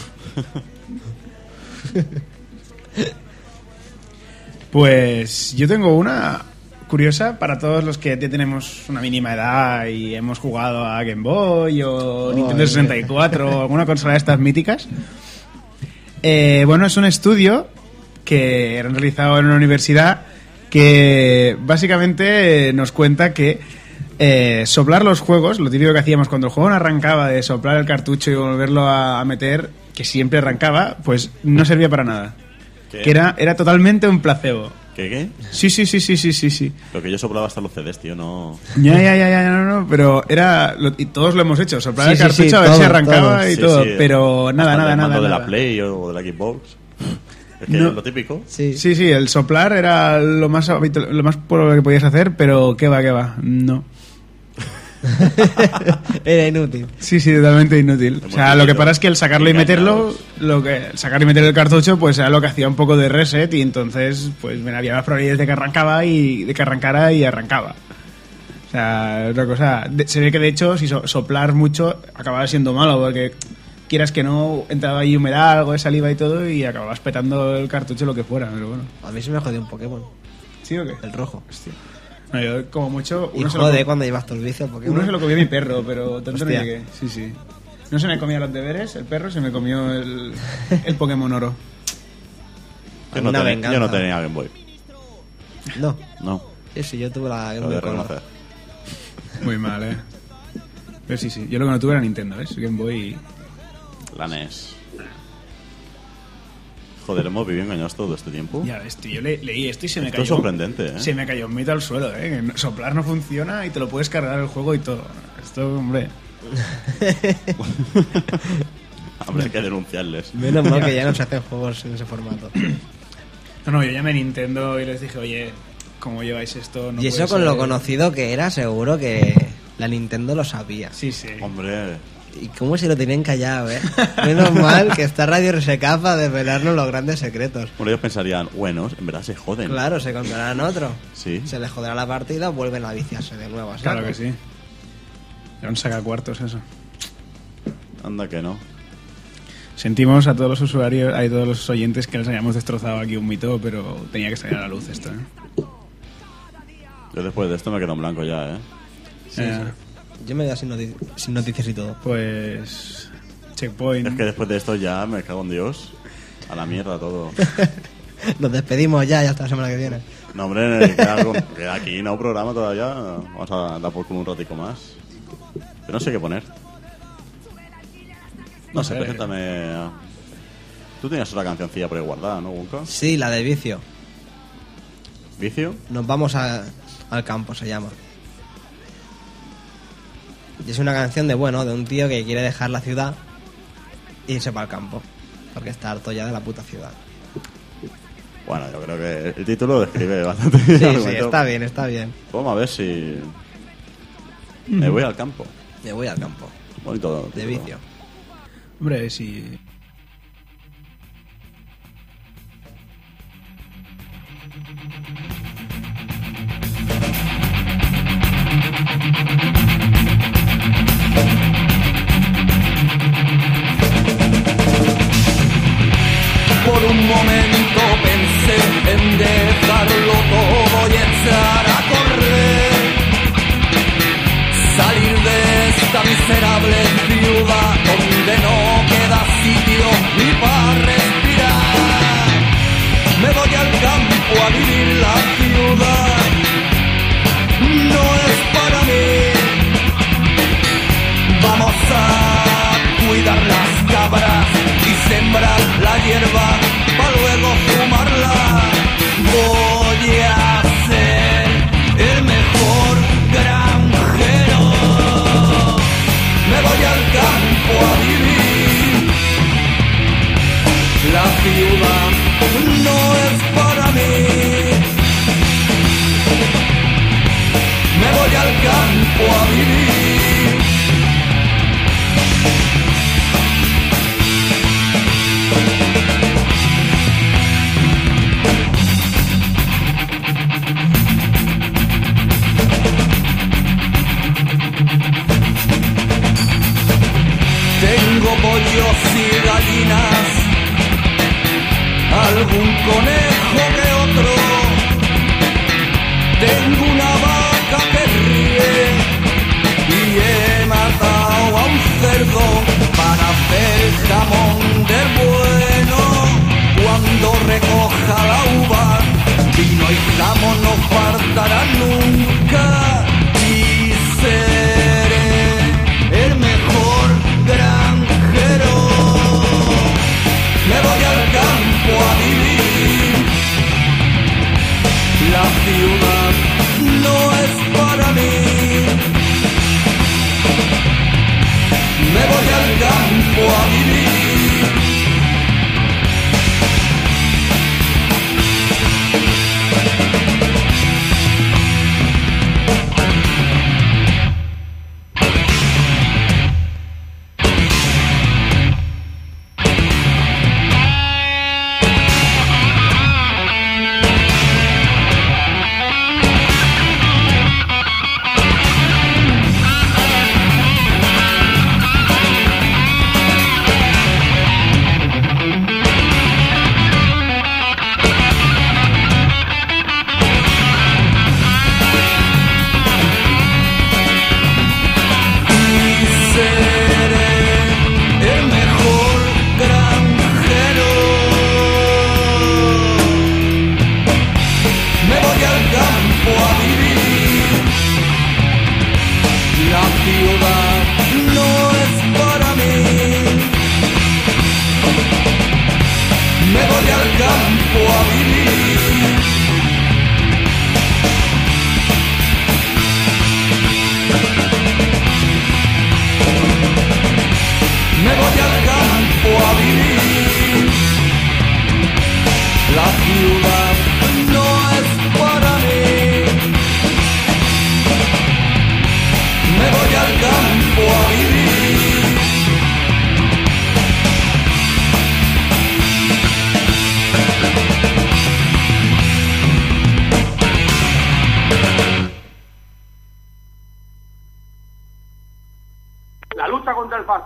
pues yo tengo una curiosa para todos los que ya tenemos una mínima edad y hemos jugado a Game Boy o Nintendo 64 o alguna consola de estas míticas. Eh, bueno, es un estudio que han realizado en una universidad que básicamente nos cuenta que eh, soplar los juegos, lo típico que hacíamos cuando el juego no arrancaba de soplar el cartucho y volverlo a, a meter, que siempre arrancaba, pues no servía para nada. ¿Qué? Que era, era totalmente un placebo. ¿Qué, qué? Sí, sí, sí, sí, sí, sí, sí. Lo que yo soplaba hasta los CDs, tío, no... Ya, ya, ya, ya, no, no, pero era... lo- y todos lo hemos hecho, soplar Sí, el sí, cartucho sí, a ver si arrancaba todo. y Sí, todo, sí, pero nada, hasta nada, el nada. de nada. la Play o de la Xbox. Es que No. es lo típico. Sí. Sí, sí, el soplar era lo más habitual- lo más probable que podías hacer, pero qué va, qué va, no. Era inútil. Sí, sí, totalmente inútil. O sea, lo que pasa es que el sacarlo y meterlo, lo que el sacar y meter el cartucho, pues era lo que hacía un poco de reset y entonces, pues mira, había más probabilidades de que arrancaba y de que arrancara y arrancaba. O sea, otra cosa. de- se ve que de hecho, si so- soplar mucho acababa siendo malo porque quieras que no entraba ahí humedad, algo de saliva y todo y acababas petando el cartucho lo que fuera, pero bueno. A mí se me jodió un Pokémon, ¿Sí o qué? el rojo. No, yo como mucho Y uno se lo cuando llevas todo el vicio al Pokémon. Uno se lo comió mi perro, pero tanto no llegué. Sí, sí. No se me comía los deberes, el perro se me comió el, el Pokémon oro. Yo no, tenía, venganza. yo no tenía Game Boy. No, No, sí, sí, yo tuve la Game Boy de Color. reconocer. Muy mal, eh. Pero sí, sí. Yo lo que no tuve era Nintendo, ¿ves? Game Boy. La NES. Joder, hemos vivido engañados todo este tiempo. Ya ves, tío, yo le- leí esto y se me Esto cayó. es sorprendente, ¿eh? Se me cayó un mito al suelo, ¿eh? Soplar no funciona y te lo puedes cargar el juego y todo. Esto, hombre. Hombre, hay que denunciarles. Menos mal que ya no se hacen juegos en ese formato. No, no, yo llamé a Nintendo y les dije, oye, ¿cómo lleváis esto? No y eso con lo ser". conocido que era, seguro que la Nintendo lo sabía. Sí, sí. Hombre, Y cómo se lo tenían callado, ¿eh? Menos mal que está Radio RSK para desvelarnos los grandes secretos. bueno, ellos pensarían, bueno, en verdad se joden. Claro, se contarán otro. Sí. Se les joderá la partida, vuelven a viciarse de nuevo. a Claro que sí. Era un sacacuartos eso. Anda que no. Sentimos a todos los usuarios, a todos los oyentes que les hayamos destrozado aquí un mito, pero tenía que salir a la luz esto, ¿eh? Yo después de esto me quedo en blanco ya, ¿eh? Eh, Yo me quedo sin, sin noticias y todo. Pues. Checkpoint. Es que después de esto ya me cago en Dios. A la mierda todo. Nos despedimos ya, ya hasta la semana que viene. No, hombre, queda, aquí, no programa todavía. Vamos a dar por culo un ratico más. Pero no sé qué poner. No sé, sé. preséntame. Tú tenías otra cancioncilla por ahí guardada, ¿no, Wonka? Sí, la de vicio. ¿Vicio? Nos vamos a- al campo, se llama. Y es una canción de, bueno, de un tío que quiere dejar la ciudad e irse para el campo. Porque está harto ya de la puta ciudad. Bueno, yo creo que el título describe bastante Sí, el sí, argumento. está bien, está bien. Vamos a ver si... Me voy al campo. Me voy al campo. Bonito De título. vicio. Hombre, si...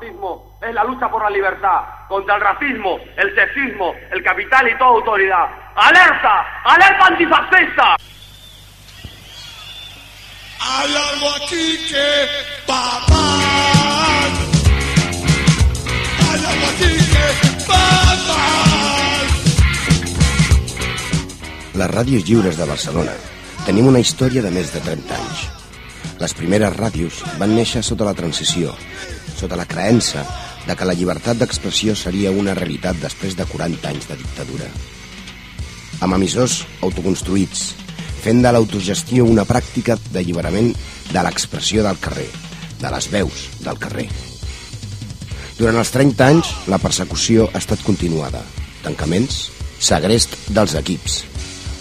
fascismo es la lucha por la libertad, contra el racismo, el sexismo, el capital y toda autoridad. ¡Alerta! ¡Alerta antifascista! Hay algo aquí que papar. Hay algo aquí que papar. Les ràdios lliures de Barcelona tenim una història de més de 30 anys. Les primeres ràdios van néixer sota la transició, sota la creença de que la llibertat d'expressió seria una realitat després de 40 anys de dictadura. Amb emissors autoconstruïts, fent de l'autogestió una pràctica d'alliberament de l'expressió del carrer, de les veus del carrer. Durant els 30 anys, la persecució ha estat continuada. Tancaments, Segrest dels equips.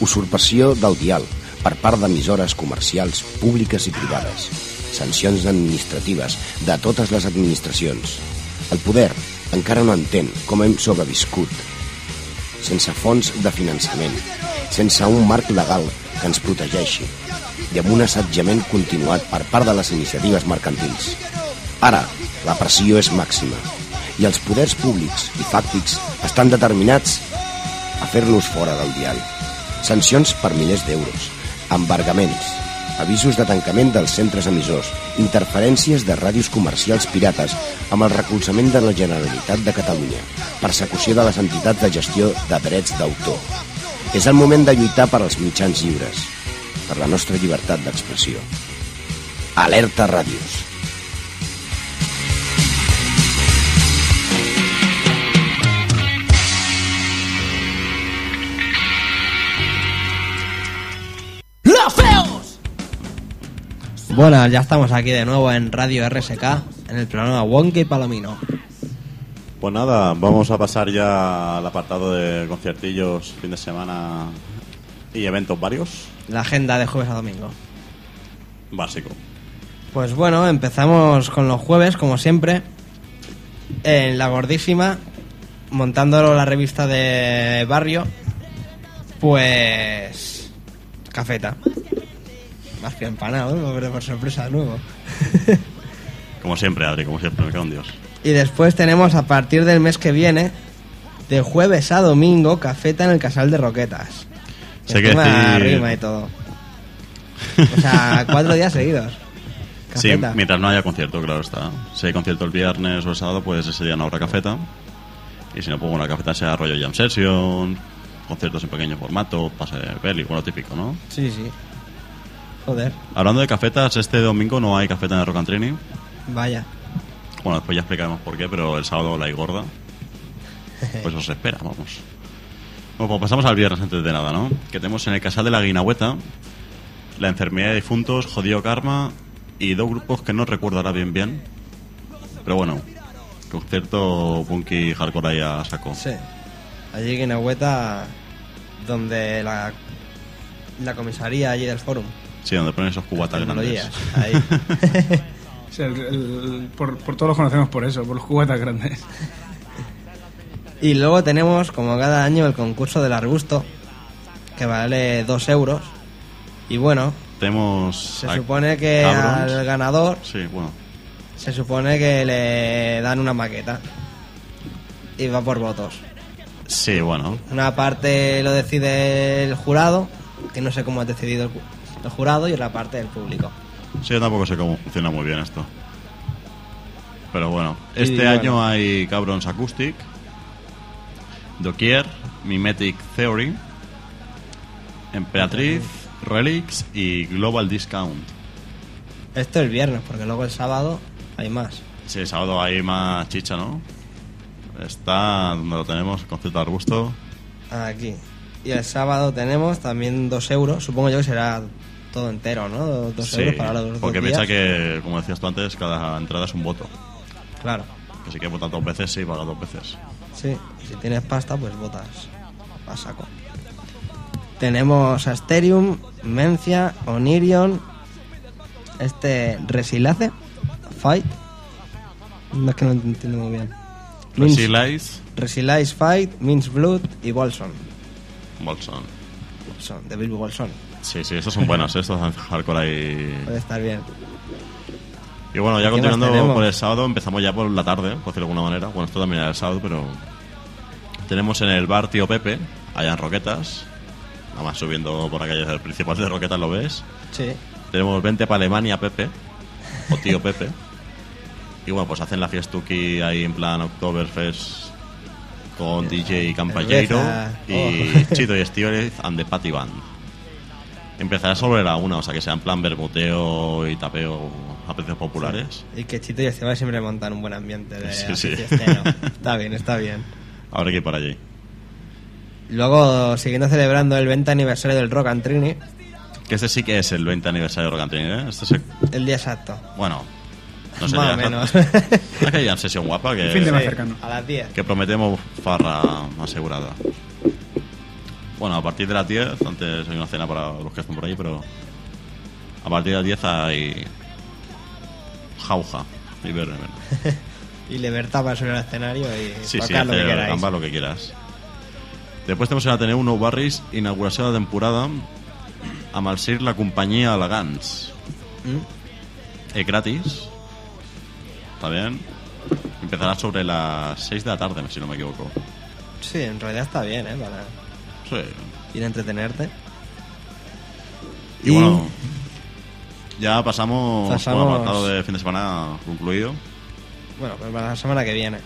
Usurpació del dial per part d'emissores comercials públiques i privades. Sancions administratives de totes les administracions. El poder encara no entén com hem sobreviscut. Sense fons de finançament, sense un marc legal que ens protegeixi i amb un assetjament continuat per part de les iniciatives mercantils. Ara, la pressió és màxima i els poders públics i fàctics estan determinats a fer-nos fora del dial. Sancions per milers d'euros, embargaments, avisos de tancament dels centres emissors, interferències de ràdios comercials pirates amb el recolzament de la Generalitat de Catalunya, persecució de les entitats de gestió de drets d'autor. És el moment de lluitar per als mitjans lliures, per la nostra llibertat d'expressió. Alerta Ràdios. Bueno, ya estamos aquí de nuevo en Radio RSK, en el programa Wonky Palomino. Pues nada, vamos a pasar ya al apartado de conciertillos, fin de semana y eventos varios. La agenda de jueves a domingo. Básico. Pues bueno, empezamos con los jueves, como siempre, en La Gordísima, montándolo la revista de Barrio, pues... Cafeta. Más que empanado, ¿no? Pero por sorpresa de nuevo. Como siempre, Adri, como siempre, me cago en Dios. Y después tenemos a partir del mes que viene, de jueves a domingo, cafeta en el Casal de Roquetas. Sé que Encima decir- rima y todo. O sea, cuatro días seguidos. Sí, mientras no haya concierto, claro está. Si hay concierto el viernes o el sábado, pues ese día no habrá cafeta. Y si no, pues una cafeta sea rollo jam session, conciertos en pequeño formato, pase de peli, bueno, típico, ¿no? Sí, sí. Joder, Hablando de cafetas, este domingo no hay cafeta en el Rock and Trini. vaya. Bueno, después ya explicaremos por qué, pero el sábado la hay gorda. Pues os espera, vamos. Bueno, pues pasamos al viernes antes de nada, ¿no? Que tenemos en el Casal de la Guinahueta la enfermedad de difuntos, jodido karma y dos grupos que no recuerdo ahora bien bien. Pero bueno, concierto punky hardcore ahí a saco. Sí. Allí en Agüeta, donde la, la comisaría allí del forum. Sí, donde ponen esos cubatas grandes. Ahí. O sea, el- el- por, por todos los conocemos por eso, por los cubatas grandes. y luego tenemos, como cada año, el concurso del arbusto, que vale dos euros. Y bueno, Tenemos. se supone que Cabrons. al ganador Sí, bueno. se supone que le dan una maqueta. Y va por votos. Sí, bueno. Una parte lo decide el jurado, que no sé cómo ha decidido el, ju- el jurado, y otra parte el público. Sí, yo tampoco sé cómo funciona muy bien esto. Pero bueno, este bueno. año hay Cabrons Acoustic, Doquier, Mimetic Theory, Emperatriz, Relics y Global Discount. Esto el viernes, porque luego el sábado hay más. Sí, el sábado hay más chicha, ¿no? Está donde lo tenemos, concierto arbusto. Aquí. Y el sábado tenemos también dos euros. Supongo yo que será todo entero, ¿no? Dos Sí, euros para los dos porque piensa que, como decías tú antes, cada entrada es un voto. Claro. Que si quieres votar dos veces, sí, paga dos veces. Sí. Si tienes pasta, pues votas a saco. Tenemos Asterium, Mencia, Onirion, este Resilace, Fight. No es que no entiendo muy bien. Resilize, Resilize Fight, Mince Blood y Bolson. Bolson. Bolson, de Bill Bolson. Sí, sí, estos son buenos, ¿eh? estos hardcore ahí. Puede estar bien. Y bueno, ya ¿Qué más continuando por el sábado, empezamos ya por la tarde, por decirlo de alguna manera. Bueno, esto también era el sábado, pero. Tenemos en el bar Tío Pepe, allá en Roquetas. Nada más subiendo por aquello del principal de Roquetas, lo ves. Sí. Tenemos Vente para Alemania Pepe, o Tío Pepe. Y bueno, pues hacen la fiestuki ahí en plan Oktoberfest con DJ Campallero Cerveza. y. Chito y Steve and the Patty Band. Empezará sobre la una, o sea que sea en plan bermuteo y tapeo a precios populares. Y que Chito y Esteban siempre montan un buen ambiente de Sí, sí. Está bien, está bien. Habrá que ir para allí. Luego, siguiendo celebrando el 20 aniversario del Rock and Trini, Que este sí que es el 20 aniversario de Rock and Trini, ¿eh? Este es el- el día exacto. Bueno, no sé. Más o menos. Es que hay una sesión guapa que, Fin de más cercano. A las 10. que prometemos farra asegurada. Bueno, a partir de las 10, antes hay una cena para los que están por ahí, pero a partir de las 10 hay jauja y ver, ver. Y libertad para subir al escenario y Sí, sí, lo que queráis. gamba lo que quieras. Després tenemos en Ateneu Nou Barris, inauguració de la temporada amb el La Companyia Elegants. Mm. Eh, gratis. Está bien. Empezará sobre las 6 de la tarde, si no me equivoco. Sí, en realidad está bien, ¿eh? Para Sí. ir a entretenerte. Y, bueno, ya pasamos, Pasamos- por el apartado de fin de semana concluido. Bueno, pues para la semana que viene.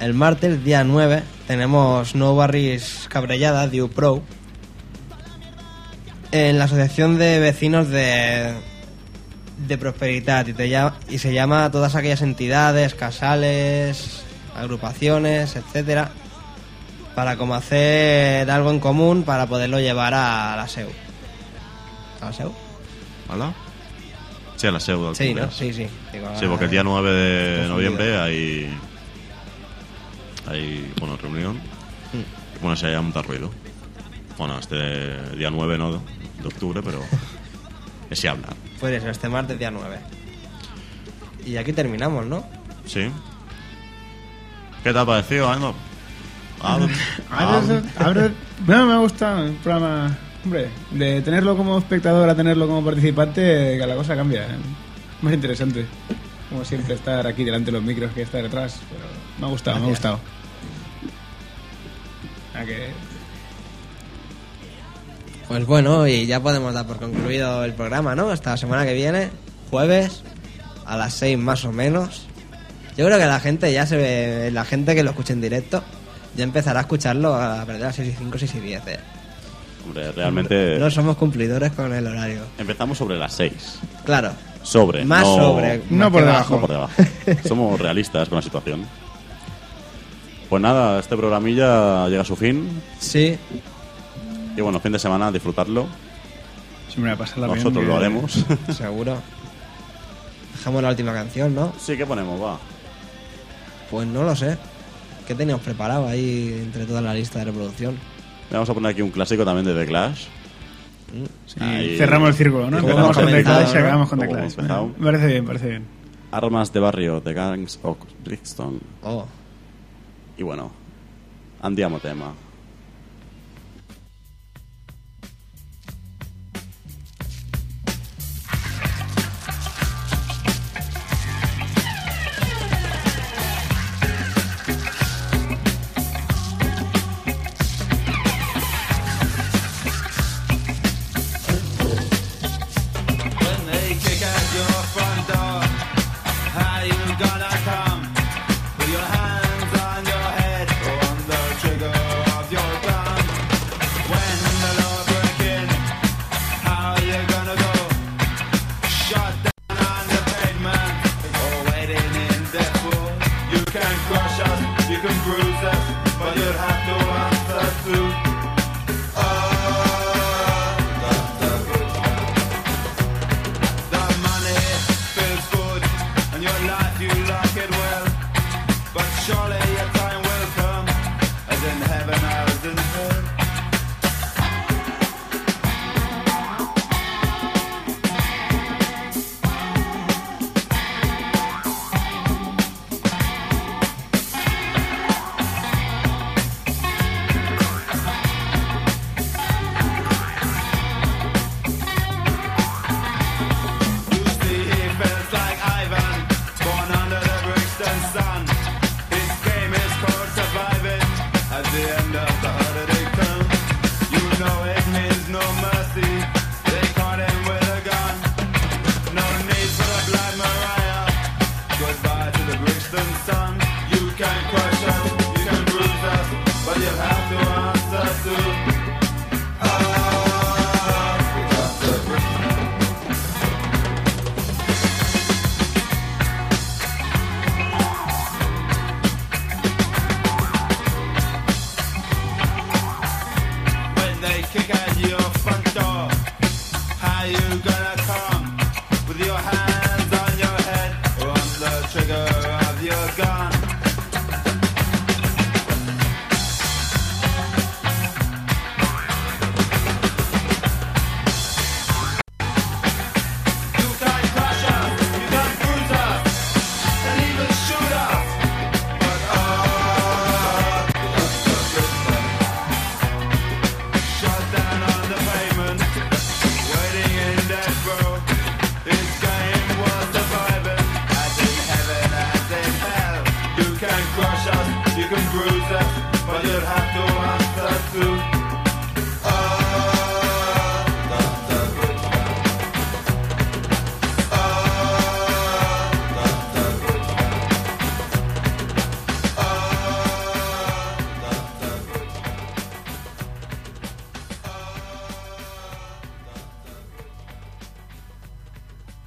El martes, día 9, tenemos No Barris Cabrellada, Diu Pro, en la Asociación de Vecinos de, de Prosperidad y, te llama- y se llama a todas aquellas entidades, casales, agrupaciones, etcétera, para como hacer algo en común para poderlo llevar a la SEU. ¿A la SEU? ¿Hola? Sí, a la SEU del Sí. Sí, sí. Digo, Sí, porque el día 9 de Confundido. noviembre hay. Hay, bueno, reunión. Mm. Bueno, se haya mucho ruido. Bueno, este día 9 no, de octubre, pero. se habla. Pues eso, este martes, día 9. Y aquí terminamos, ¿no? Sí. ¿Qué te ha parecido, Ando? Ah, Ahora, ahora- no, me ha gustado el programa. Hombre, de tenerlo como espectador a tenerlo como participante, que la cosa cambia. ¿eh? Más interesante. Como siempre, estar aquí delante de los micros que estar detrás. Pero me ha gustado, me ha gustado. A que Pues bueno, y ya podemos dar por concluido el programa, ¿no? Hasta la semana que viene, jueves, a las 6 más o menos. Yo creo que la gente ya se ve, la gente que lo escuche en directo, ya empezará a escucharlo a partir de las 6 y 5, 6 y 10. ¿eh? Hombre, realmente. No somos cumplidores con el horario. Empezamos sobre las 6. Claro, Sobre. más no, sobre. no más por debajo. No por debajo. Somos realistas con la situación. Pues nada, este programilla llega a su fin. Sí, Y bueno, fin de semana, disfrutarlo. se me va a pasar la Nosotros lo haremos. seguro. Dejamos la última canción, ¿no? sí, ¿qué ponemos? Va. Pues no lo sé. ¿Qué teníamos preparado ahí entre toda la lista de reproducción? Vamos a poner aquí un clásico también de The Clash. Sí, Ahí- cerramos el círculo, ¿no? Como Empezamos con The comenzado, Clash y ¿no? acabamos con The Clash. parece bien, parece bien. Armas de barrio de Gangs of Brixton. Oh, Y bueno, andiamo tema.